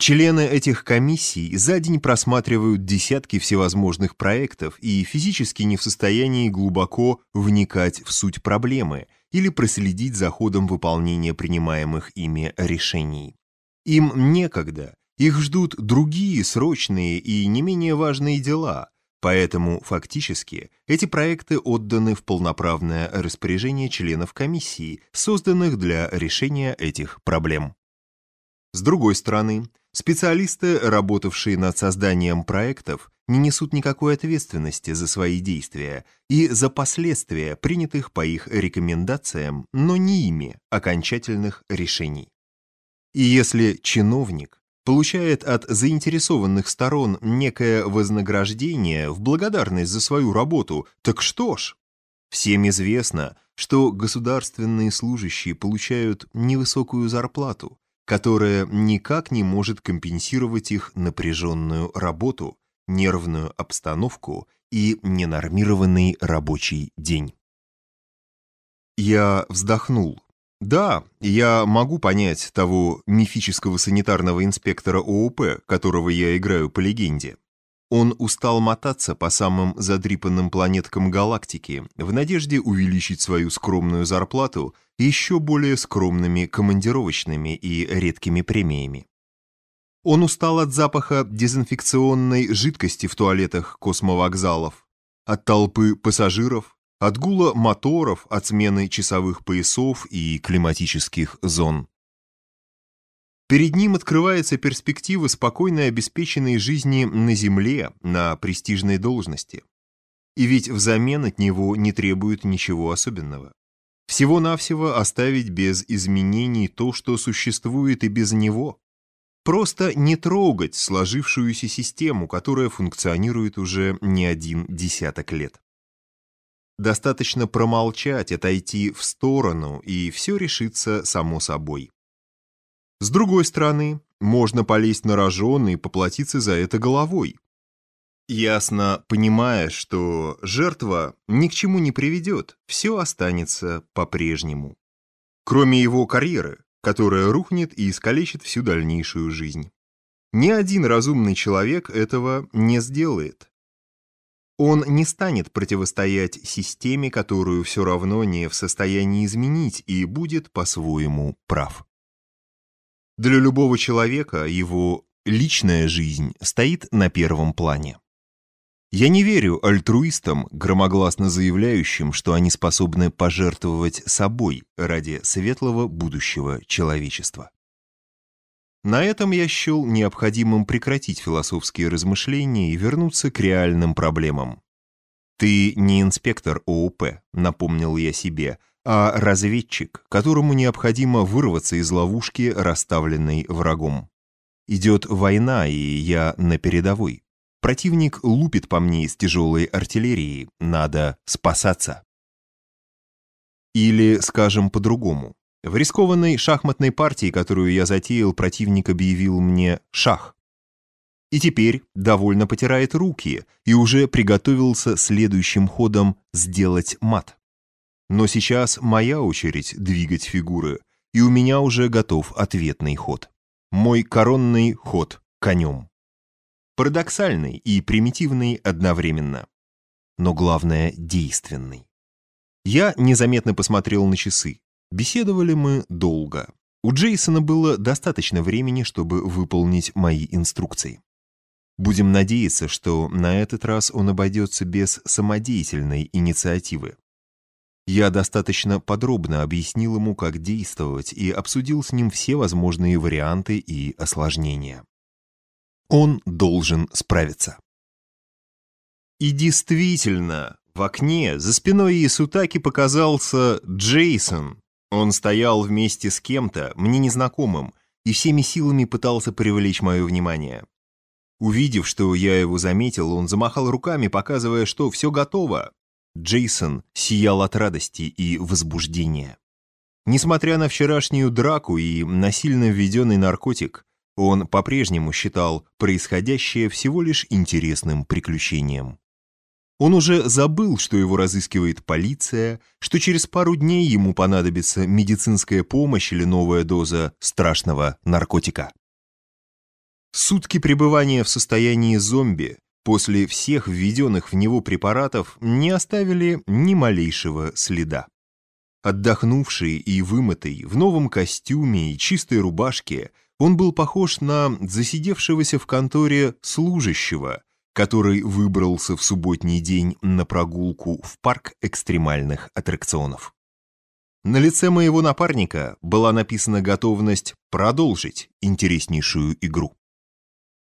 Члены этих комиссий за день просматривают десятки всевозможных проектов и физически не в состоянии глубоко вникать в суть проблемы или проследить за ходом выполнения принимаемых ими решений. Им некогда, их ждут другие срочные и не менее важные дела, поэтому фактически эти проекты отданы в полноправное распоряжение членов комиссии, созданных для решения этих проблем. С другой стороны, специалисты, работавшие над созданием проектов, не несут никакой ответственности за свои действия и за последствия принятых по их рекомендациям, но не ими окончательных решений. И если чиновник получает от заинтересованных сторон некое вознаграждение в благодарность за свою работу, так что ж? Всем известно, что государственные служащие получают невысокую зарплату, которая никак не может компенсировать их напряженную работу, нервную обстановку и ненормированный рабочий день. Я вздохнул. Да, я могу понять того мифического санитарного инспектора ООП, которого я играю по легенде. Он устал мотаться по самым задрипанным планеткам галактики в надежде увеличить свою скромную зарплату еще более скромными командировочными и редкими премиями. Он устал от запаха дезинфекционной жидкости в туалетах космовокзалов, от толпы пассажиров, от гула моторов, от смены часовых поясов и климатических зон. Перед ним открывается перспектива спокойной обеспеченной жизни на Земле, на престижной должности. И ведь взамен от него не требуют ничего особенного. Всего-навсего оставить без изменений то, что существует и без него. Просто не трогать сложившуюся систему, которая функционирует уже не один десяток лет. Достаточно промолчать, отойти в сторону, и все решится само собой. С другой стороны, можно полезть на рожон и поплатиться за это головой. Ясно понимая, что жертва ни к чему не приведет, все останется по-прежнему. Кроме его карьеры, которая рухнет и искалечит всю дальнейшую жизнь. Ни один разумный человек этого не сделает. Он не станет противостоять системе, которую все равно не в состоянии изменить, и будет по-своему прав. Для любого человека его личная жизнь стоит на первом плане. Я не верю альтруистам, громогласно заявляющим, что они способны пожертвовать собой ради светлого будущего человечества. На этом я счел необходимым прекратить философские размышления и вернуться к реальным проблемам. «Ты не инспектор ОУП», — напомнил я себе, а разведчик, которому необходимо вырваться из ловушки, расставленной врагом. Идет война, и я на передовой. Противник лупит по мне из тяжелой артиллерии, надо спасаться. Или, скажем по-другому, в рискованной шахматной партии, которую я затеял, противник объявил мне шах. И теперь довольно потирает руки и уже приготовился следующим ходом сделать мат. Но сейчас моя очередь двигать фигуры, и у меня уже готов ответный ход. Мой коронный ход конем. Парадоксальный и примитивный одновременно. Но главное, действенный. Я незаметно посмотрел на часы. Беседовали мы долго. У Джейсона было достаточно времени, чтобы выполнить мои инструкции. Будем надеяться, что на этот раз он обойдется без самодеятельной инициативы. Я достаточно подробно объяснил ему, как действовать, и обсудил с ним все возможные варианты и осложнения. Он должен справиться. И действительно, в окне за спиной Исутаки показался Джейсон. Он стоял вместе с кем-то, мне незнакомым, и всеми силами пытался привлечь мое внимание. Увидев, что я его заметил, он замахал руками, показывая, что все готово. Джейсон сиял от радости и возбуждения. Несмотря на вчерашнюю драку и насильно введенный наркотик, он по-прежнему считал происходящее всего лишь интересным приключением. Он уже забыл, что его разыскивает полиция, что через пару дней ему понадобится медицинская помощь или новая доза страшного наркотика. Сутки пребывания в состоянии зомби после всех введенных в него препаратов не оставили ни малейшего следа. Отдохнувший и вымытый, в новом костюме и чистой рубашке, он был похож на засидевшегося в конторе служащего, который выбрался в субботний день на прогулку в парк экстремальных аттракционов. На лице моего напарника была написана готовность продолжить интереснейшую игру.